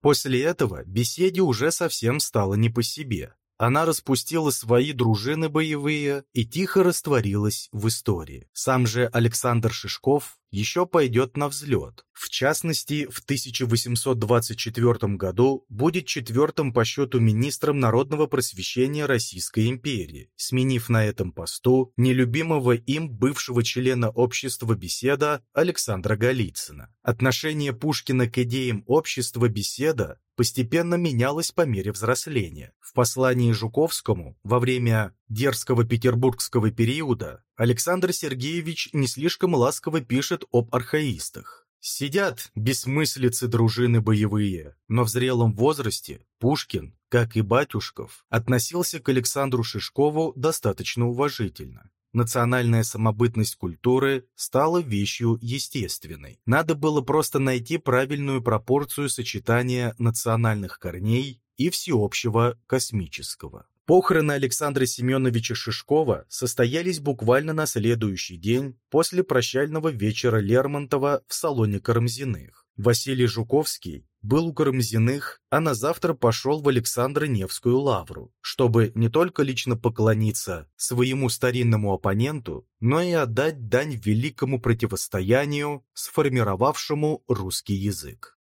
После этого беседе уже совсем стало не по себе. Она распустила свои дружины боевые и тихо растворилась в истории. Сам же Александр Шишков еще пойдет на взлет. В частности, в 1824 году будет четвертым по счету министром народного просвещения Российской империи, сменив на этом посту нелюбимого им бывшего члена общества «Беседа» Александра Голицына. Отношение Пушкина к идеям общества «Беседа» постепенно менялось по мере взросления. В послании Жуковскому во время дерзкого петербургского периода Александр Сергеевич не слишком ласково пишет об архаистах. Сидят бессмыслицы дружины боевые, но в зрелом возрасте Пушкин, как и Батюшков, относился к Александру Шишкову достаточно уважительно. Национальная самобытность культуры стала вещью естественной. Надо было просто найти правильную пропорцию сочетания национальных корней и всеобщего космического. Похороны Александра Семеновича Шишкова состоялись буквально на следующий день после прощального вечера Лермонтова в салоне Карамзиных. Василий Жуковский был у Карамзиных, а на завтра пошел в Александро-Невскую лавру, чтобы не только лично поклониться своему старинному оппоненту, но и отдать дань великому противостоянию, сформировавшему русский язык.